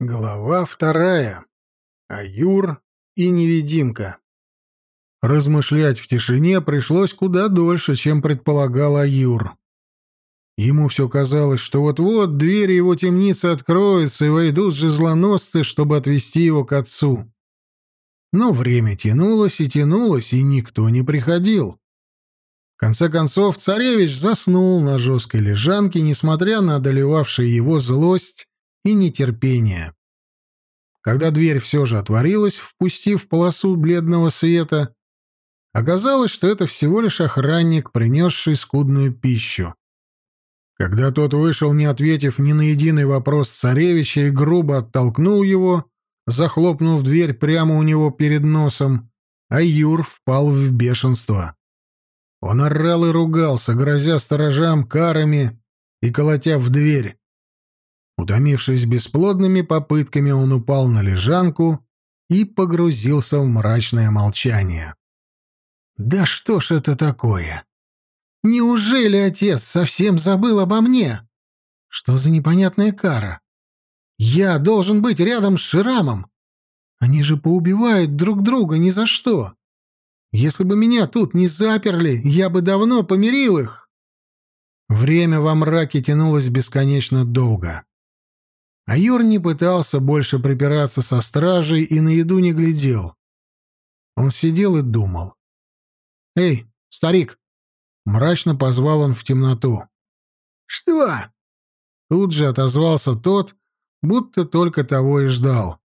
Глава вторая. Аюр и невидимка. Размышлять в тишине пришлось куда дольше, чем предполагал Аюр. Ему все казалось, что вот-вот двери его темницы откроются и войдут жезлоносцы, чтобы отвести его к отцу. Но время тянулось и тянулось, и никто не приходил. В конце концов, царевич заснул на жесткой лежанке, несмотря на одолевавшую его злость и нетерпение. Когда дверь все же отворилась, впустив полосу бледного света, оказалось, что это всего лишь охранник, принесший скудную пищу. Когда тот вышел, не ответив ни на единый вопрос царевича и грубо оттолкнул его, захлопнув дверь прямо у него перед носом, а Юр впал в бешенство. Он орал и ругался, грозя сторожам карами и колотя в дверь. Утомившись бесплодными попытками, он упал на лежанку и погрузился в мрачное молчание. «Да что ж это такое? Неужели отец совсем забыл обо мне? Что за непонятная кара? Я должен быть рядом с Ширамом. Они же поубивают друг друга ни за что. Если бы меня тут не заперли, я бы давно помирил их». Время во мраке тянулось бесконечно долго. А Юр не пытался больше припираться со стражей и на еду не глядел. Он сидел и думал. «Эй, старик!» Мрачно позвал он в темноту. «Что?» Тут же отозвался тот, будто только того и ждал.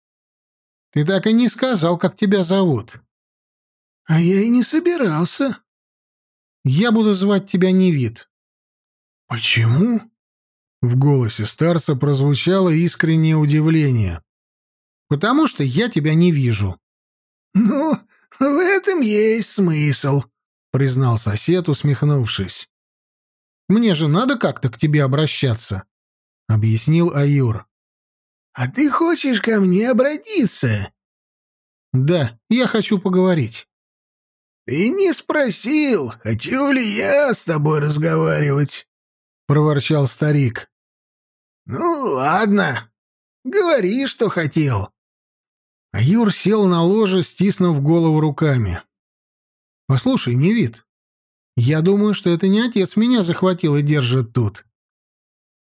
«Ты так и не сказал, как тебя зовут». «А я и не собирался». «Я буду звать тебя Невид». «Почему?» В голосе старца прозвучало искреннее удивление. «Потому что я тебя не вижу». «Ну, в этом есть смысл», — признал сосед, усмехнувшись. «Мне же надо как-то к тебе обращаться», — объяснил Аюр. «А ты хочешь ко мне обратиться?» «Да, я хочу поговорить». «Ты не спросил, хочу ли я с тобой разговаривать», — проворчал старик. «Ну, ладно. Говори, что хотел». Юр сел на ложе, стиснув голову руками. «Послушай, не вид. Я думаю, что это не отец меня захватил и держит тут».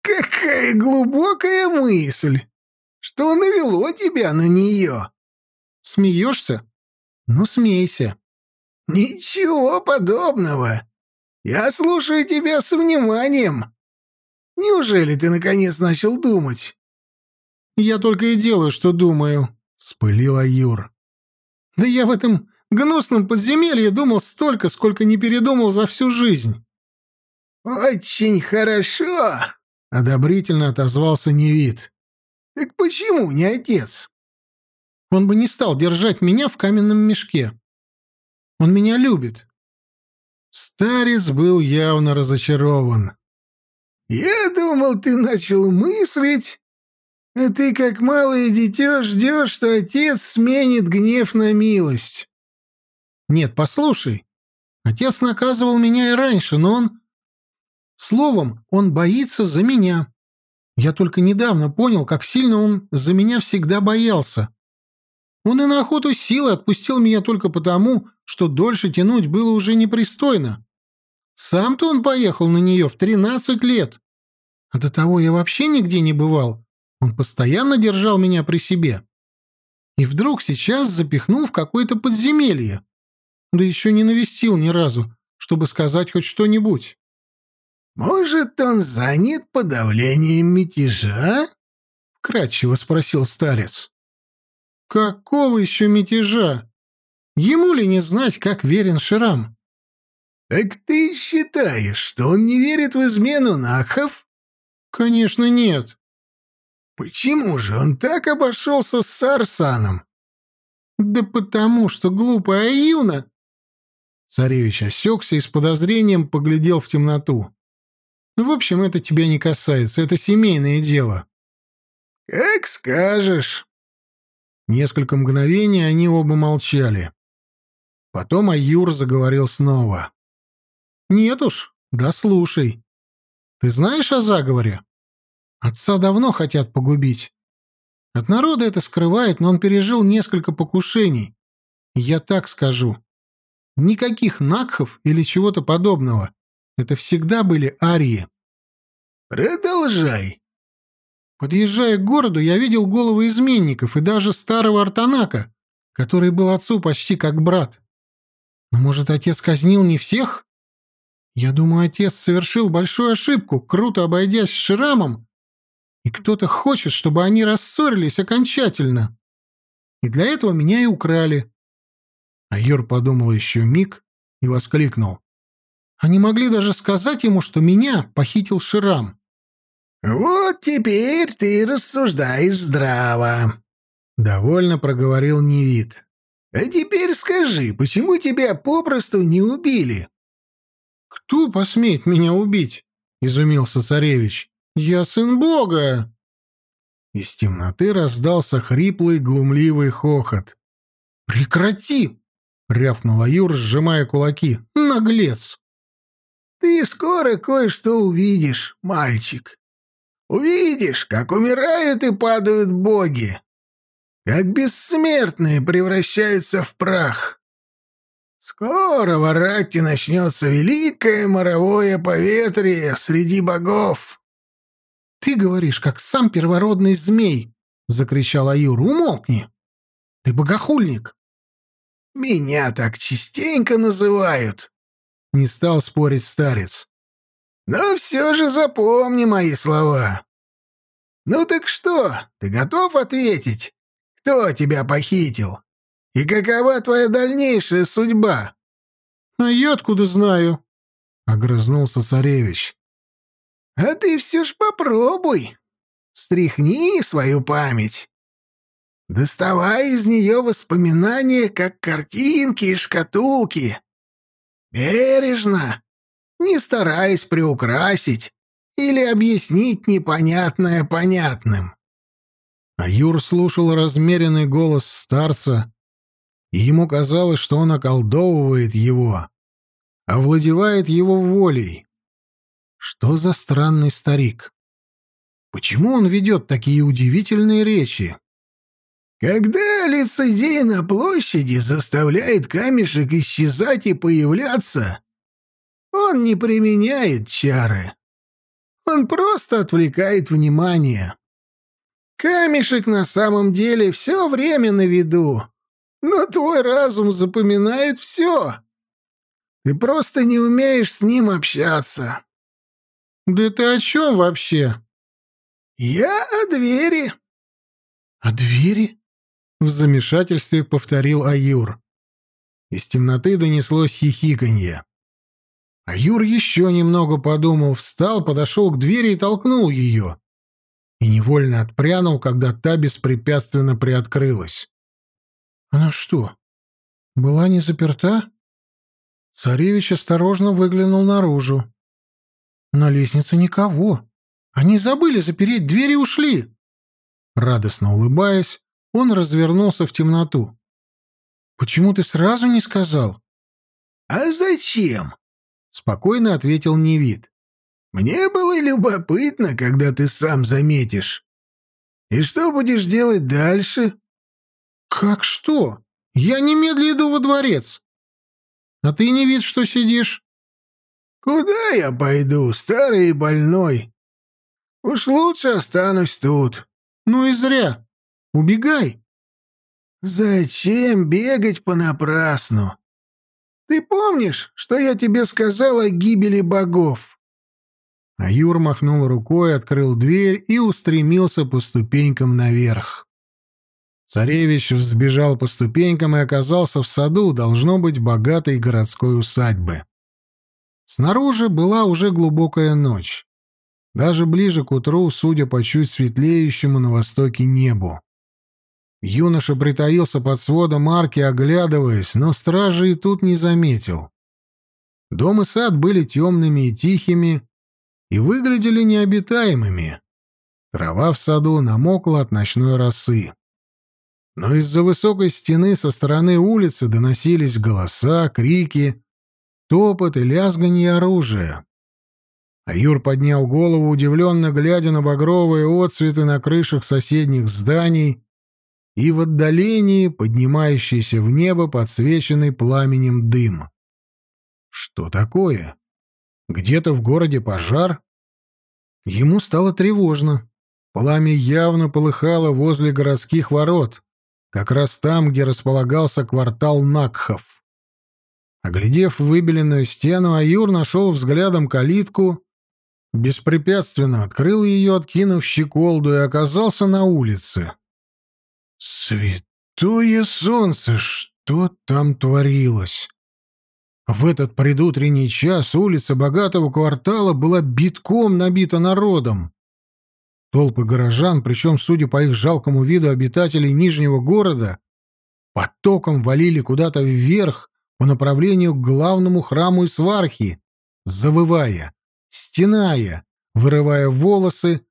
«Какая глубокая мысль! Что навело тебя на нее?» «Смеешься? Ну, смейся». «Ничего подобного. Я слушаю тебя с вниманием. Неужели ты наконец начал думать? Я только и делаю, что думаю, вспылила Юр. Да я в этом гнусном подземелье думал столько, сколько не передумал за всю жизнь. Очень хорошо, одобрительно отозвался Невид. Так почему не отец? Он бы не стал держать меня в каменном мешке. Он меня любит. Старец был явно разочарован. «Я думал, ты начал мыслить, а ты, как малое дитё, ждешь, что отец сменит гнев на милость». «Нет, послушай, отец наказывал меня и раньше, но он...» Словом, он боится за меня. Я только недавно понял, как сильно он за меня всегда боялся. Он и на охоту силы отпустил меня только потому, что дольше тянуть было уже непристойно. Сам-то он поехал на нее в тринадцать лет. А до того я вообще нигде не бывал. Он постоянно держал меня при себе. И вдруг сейчас запихнул в какое-то подземелье. Да еще не навестил ни разу, чтобы сказать хоть что-нибудь. «Может, он занят подавлением мятежа?» — кратчево спросил старец. «Какого еще мятежа? Ему ли не знать, как верен Ширам?» «Так ты считаешь, что он не верит в измену Нахов?» «Конечно нет». «Почему же он так обошелся с Сарсаном?» «Да потому что глупая Аюна...» Царевич осекся и с подозрением поглядел в темноту. «В общем, это тебя не касается, это семейное дело». «Как скажешь». Несколько мгновений они оба молчали. Потом Аюр заговорил снова. «Нет уж, да слушай. Ты знаешь о заговоре? Отца давно хотят погубить. От народа это скрывает, но он пережил несколько покушений. Я так скажу. Никаких накхов или чего-то подобного. Это всегда были арии. Продолжай. Подъезжая к городу, я видел головы изменников и даже старого Артанака, который был отцу почти как брат. Но, может, отец казнил не всех? Я думаю, отец совершил большую ошибку, круто обойдясь с Ширамом, и кто-то хочет, чтобы они рассорились окончательно. И для этого меня и украли. А Юр подумал еще миг и воскликнул. Они могли даже сказать ему, что меня похитил Ширам. «Вот теперь ты рассуждаешь здраво», — довольно проговорил Невид. «А теперь скажи, почему тебя попросту не убили?» «Кто посмеет меня убить?» — изумился царевич. «Я сын Бога!» Из темноты раздался хриплый, глумливый хохот. «Прекрати!» — рявкнул Аюр, сжимая кулаки. «Наглец!» «Ты скоро кое-что увидишь, мальчик. Увидишь, как умирают и падают боги, как бессмертные превращаются в прах. Скоро в Аратте начнется великое моровое поветрие среди богов. — Ты говоришь, как сам первородный змей! — закричал Аюр. — Умолкни! Ты богохульник! — Меня так частенько называют! — не стал спорить старец. — Но все же запомни мои слова. Ну так что, ты готов ответить? Кто тебя похитил? И какова твоя дальнейшая судьба? — А я откуда знаю? — огрызнулся царевич. — А ты все ж попробуй. Стряхни свою память. Доставай из нее воспоминания, как картинки и шкатулки. Бережно, не стараясь приукрасить или объяснить непонятное понятным. А Юр слушал размеренный голос старца, и ему казалось, что он околдовывает его, овладевает его волей. Что за странный старик? Почему он ведет такие удивительные речи? Когда лицедей на площади заставляет камешек исчезать и появляться, он не применяет чары. Он просто отвлекает внимание. Камешек на самом деле все время на виду, но твой разум запоминает все. Ты просто не умеешь с ним общаться. Да ты о чем вообще? Я о двери. О двери? В замешательстве повторил Аюр. Из темноты донеслось хихиканье. Аюр еще немного подумал, встал, подошел к двери и толкнул ее. И невольно отпрянул, когда та беспрепятственно приоткрылась. Она что, была не заперта? Царевич осторожно выглянул наружу. На лестнице никого. Они забыли запереть дверь и ушли. Радостно улыбаясь, он развернулся в темноту. «Почему ты сразу не сказал?» «А зачем?» — спокойно ответил Невид. «Мне было любопытно, когда ты сам заметишь. И что будешь делать дальше?» «Как что? Я немедленно иду во дворец. А ты не вид, что сидишь?» «Куда я пойду, старый и больной? Уж лучше останусь тут». «Ну и зря. Убегай». «Зачем бегать понапрасну? Ты помнишь, что я тебе сказал о гибели богов?» А Юр махнул рукой, открыл дверь и устремился по ступенькам наверх. Царевич взбежал по ступенькам и оказался в саду, должно быть, богатой городской усадьбы. Снаружи была уже глубокая ночь. Даже ближе к утру, судя по чуть светлеющему на востоке небу. Юноша притаился под сводом арки, оглядываясь, но стражи и тут не заметил. Дом и сад были темными и тихими и выглядели необитаемыми. Трава в саду намокла от ночной росы но из-за высокой стены со стороны улицы доносились голоса, крики, топот и лязганье оружия. Аюр поднял голову, удивленно глядя на багровые отцветы на крышах соседних зданий и в отдалении поднимающийся в небо подсвеченный пламенем дым. Что такое? Где-то в городе пожар? Ему стало тревожно. Пламя явно полыхало возле городских ворот, как раз там, где располагался квартал Накхов. Оглядев выбеленную стену, Аюр нашел взглядом калитку, беспрепятственно открыл ее, откинув щеколду, и оказался на улице. Святое солнце, что там творилось? В этот предутренний час улица богатого квартала была битком набита народом. Толпы горожан, причем, судя по их жалкому виду обитателей Нижнего города, потоком валили куда-то вверх по направлению к главному храму Исвархи, завывая, стеная, вырывая волосы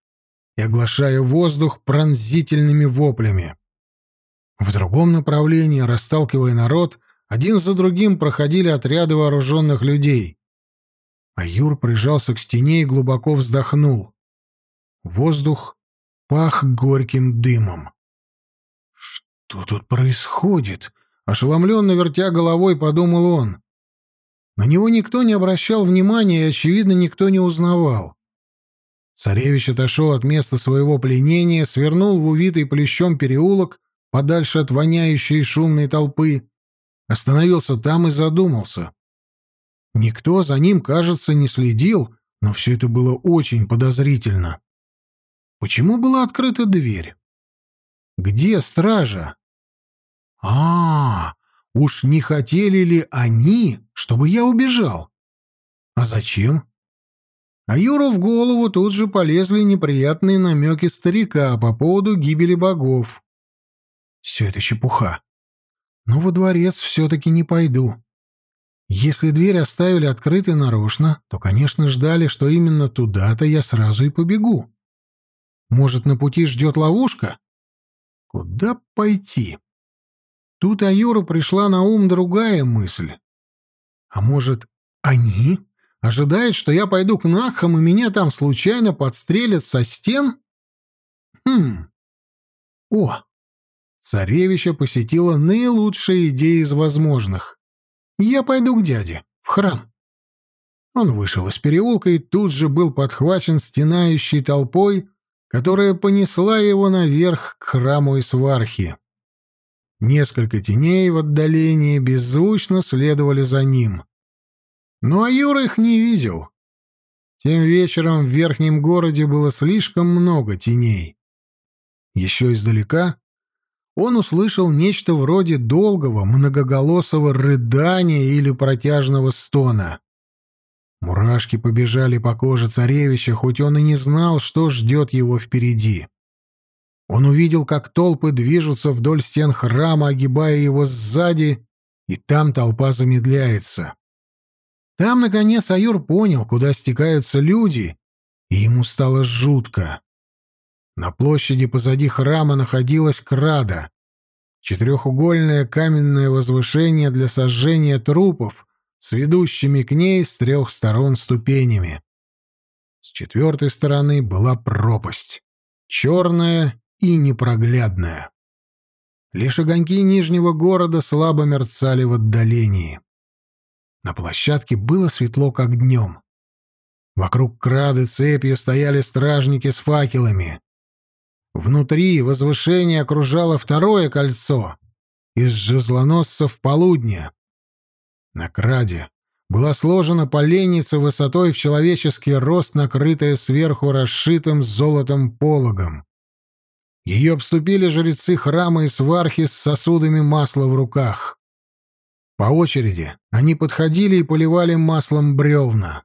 и оглашая воздух пронзительными воплями. В другом направлении, расталкивая народ, один за другим проходили отряды вооруженных людей. А Юр прижался к стене и глубоко вздохнул. Воздух пах горьким дымом. «Что тут происходит?» — ошеломленно вертя головой, подумал он. На него никто не обращал внимания и, очевидно, никто не узнавал. Царевич отошел от места своего пленения, свернул в увитый плещом переулок подальше от воняющей шумной толпы, остановился там и задумался. Никто за ним, кажется, не следил, но все это было очень подозрительно. Почему была открыта дверь? Где стража? А, -а, а, уж не хотели ли они, чтобы я убежал? А зачем? А Юру в голову тут же полезли неприятные намеки старика по поводу гибели богов. Все это чепуха. Но во дворец все-таки не пойду. Если дверь оставили открытой нарочно, то, конечно, ждали, что именно туда-то я сразу и побегу. Может, на пути ждет ловушка? Куда пойти? Тут Аюру пришла на ум другая мысль. А может, они ожидают, что я пойду к Нахам, и меня там случайно подстрелят со стен? Хм. О, Царевича посетила наилучшая идея из возможных. «Я пойду к дяде, в храм». Он вышел из переулка и тут же был подхвачен стенающей толпой, которая понесла его наверх к храму Исвархи. Несколько теней в отдалении беззвучно следовали за ним. Но Аюр их не видел. Тем вечером в верхнем городе было слишком много теней. Еще издалека он услышал нечто вроде долгого, многоголосого рыдания или протяжного стона. Мурашки побежали по коже царевича, хоть он и не знал, что ждет его впереди. Он увидел, как толпы движутся вдоль стен храма, огибая его сзади, и там толпа замедляется. Там, наконец, Аюр понял, куда стекаются люди, и ему стало жутко. На площади позади храма находилась крада. Четырехугольное каменное возвышение для сожжения трупов с ведущими к ней с трех сторон ступенями. С четвертой стороны была пропасть, черная и непроглядная. Лишь огоньки нижнего города слабо мерцали в отдалении. На площадке было светло, как днем. Вокруг крады цепью стояли стражники с факелами. Внутри возвышение окружало второе кольцо из жезлоносцев полудня. На краде была сложена поленница высотой в человеческий рост, накрытая сверху расшитым золотом пологом. Ее обступили жрецы храма и свархи с сосудами масла в руках. По очереди они подходили и поливали маслом бревна.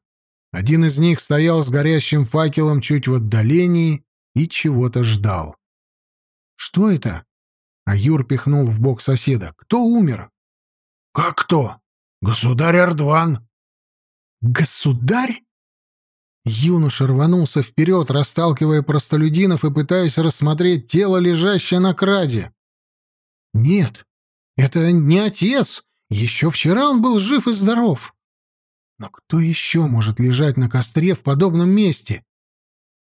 Один из них стоял с горящим факелом чуть в отдалении и чего-то ждал. «Что это?» А Юр пихнул в бок соседа. «Кто умер?» «Как кто? Государь Ардван». «Государь?» Юноша рванулся вперед, расталкивая простолюдинов и пытаясь рассмотреть тело, лежащее на краде. «Нет, это не отец. Еще вчера он был жив и здоров». Но кто еще может лежать на костре в подобном месте?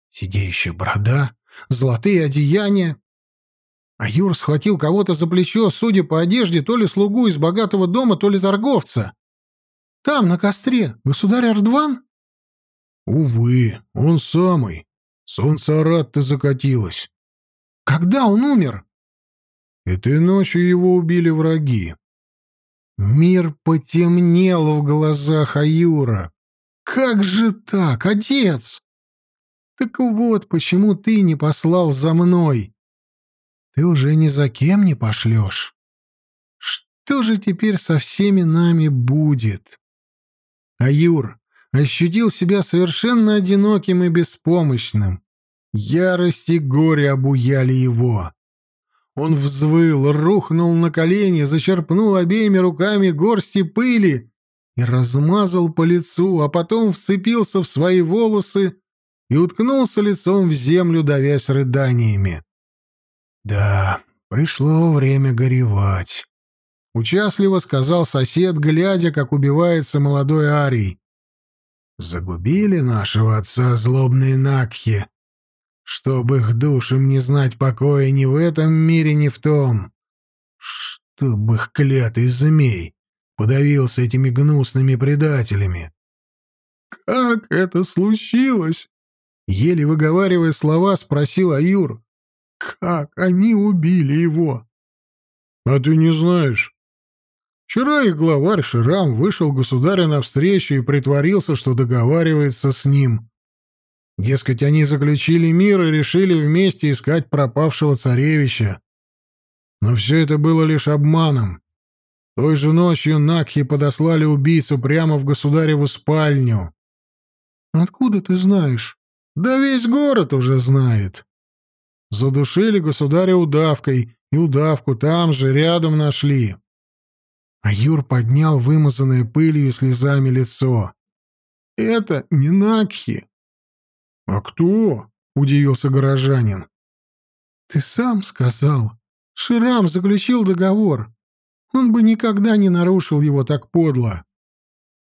Сидеющая борода, золотые одеяния. А Юр схватил кого-то за плечо, судя по одежде, то ли слугу из богатого дома, то ли торговца. «Там, на костре, государь Ардван?» «Увы, он самый. Солнце Аратта закатилось». «Когда он умер?» «Этой ночью его убили враги». Мир потемнел в глазах Аюра. «Как же так, отец?» «Так вот, почему ты не послал за мной?» Ты уже ни за кем не пошлешь. Что же теперь со всеми нами будет? А Юр ощутил себя совершенно одиноким и беспомощным. Ярость и горе обуяли его. Он взвыл, рухнул на колени, зачерпнул обеими руками горсти пыли и размазал по лицу, а потом вцепился в свои волосы и уткнулся лицом в землю, давясь рыданиями. Да, пришло время горевать. Участливо сказал сосед, глядя, как убивается молодой Арий. Загубили нашего отца злобные Накхи, чтобы их душам не знать покоя ни в этом мире, ни в том. Чтоб их клятый змей подавился этими гнусными предателями. «Как это случилось?» Еле выговаривая слова, спросил Аюр. Как они убили его? А ты не знаешь? Вчера их главарь Ширам вышел государю навстречу и притворился, что договаривается с ним. Дескать, они заключили мир и решили вместе искать пропавшего царевича. Но все это было лишь обманом. Той же ночью Накхи подослали убийцу прямо в государеву спальню. «Откуда ты знаешь?» «Да весь город уже знает. Задушили государя удавкой, и удавку там же, рядом нашли. А Юр поднял вымазанное пылью и слезами лицо. «Это не Накхи». «А кто?» — удивился горожанин. «Ты сам сказал. Ширам заключил договор. Он бы никогда не нарушил его так подло».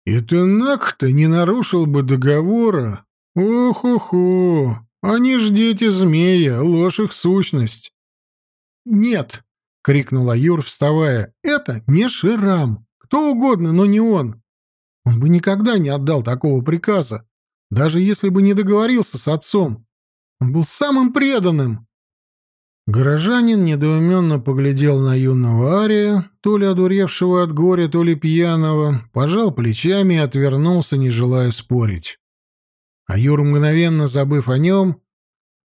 «И ты Накх-то не нарушил бы договора? Ох-охо! Они ж дети змея, ложь их сущность. Нет, крикнула Юр, вставая. Это не Ширам. Кто угодно, но не он. Он бы никогда не отдал такого приказа, даже если бы не договорился с отцом. Он был самым преданным. Горожанин недоуменно поглядел на юного Ария, то ли одуревшего от горя, то ли пьяного, пожал плечами и отвернулся, не желая спорить. А Юр, мгновенно забыв о нем,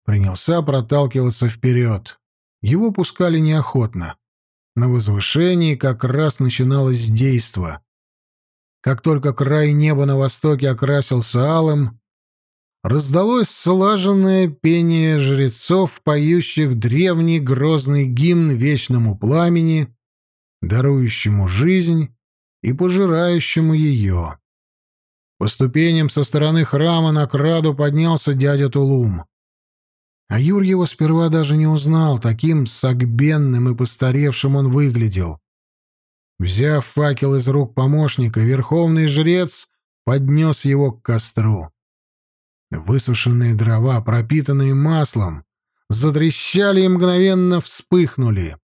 принялся проталкиваться вперед. Его пускали неохотно. На возвышении как раз начиналось действо. Как только край неба на востоке окрасился алым, раздалось слаженное пение жрецов, поющих древний грозный гимн вечному пламени, дарующему жизнь и пожирающему ее. По ступеням со стороны храма на краду поднялся дядя Тулум. А Юр его сперва даже не узнал, таким согбенным и постаревшим он выглядел. Взяв факел из рук помощника, верховный жрец поднес его к костру. Высушенные дрова, пропитанные маслом, затрещали и мгновенно вспыхнули.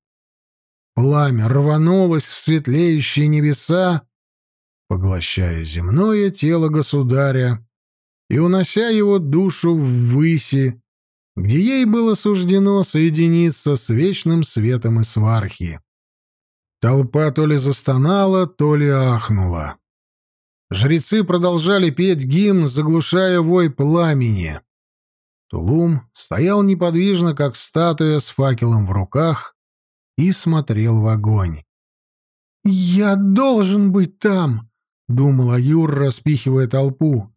Пламя рванулось в светлеющие небеса, поглощая земное тело государя и унося его душу ввыси, где ей было суждено соединиться с вечным светом и свархи. Толпа то ли застонала, то ли ахнула. Жрецы продолжали петь гимн, заглушая вой пламени. Тулум стоял неподвижно, как статуя с факелом в руках, и смотрел в огонь. «Я должен быть там!» — думал Аюр, распихивая толпу.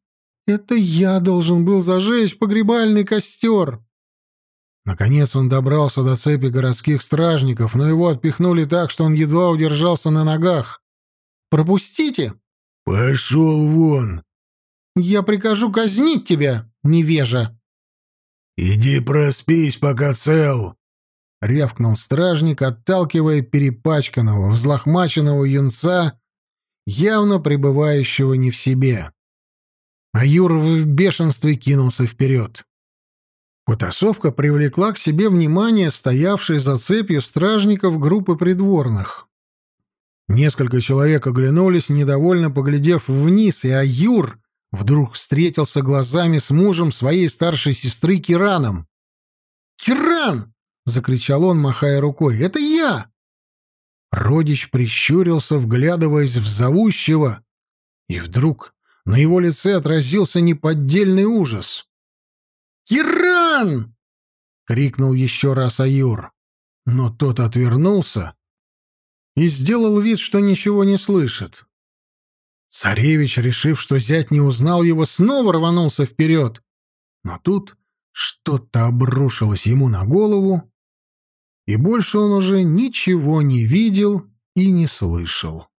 «Это я должен был зажечь погребальный костер!» Наконец он добрался до цепи городских стражников, но его отпихнули так, что он едва удержался на ногах. «Пропустите!» «Пошел вон!» «Я прикажу казнить тебя, невежа!» «Иди проспись, пока цел!» — рявкнул стражник, отталкивая перепачканного, взлохмаченного юнца явно пребывающего не в себе. А Юр в бешенстве кинулся вперед. Потасовка привлекла к себе внимание стоявшей за цепью стражников группы придворных. Несколько человек оглянулись, недовольно поглядев вниз, и Аюр вдруг встретился глазами с мужем своей старшей сестры Кираном. «Киран!» — закричал он, махая рукой. «Это я!» Родич прищурился, вглядываясь в зовущего, и вдруг на его лице отразился неподдельный ужас. «Киран!» — крикнул еще раз Аюр. Но тот отвернулся и сделал вид, что ничего не слышит. Царевич, решив, что зять не узнал его, снова рванулся вперед. Но тут что-то обрушилось ему на голову, и больше он уже ничего не видел и не слышал.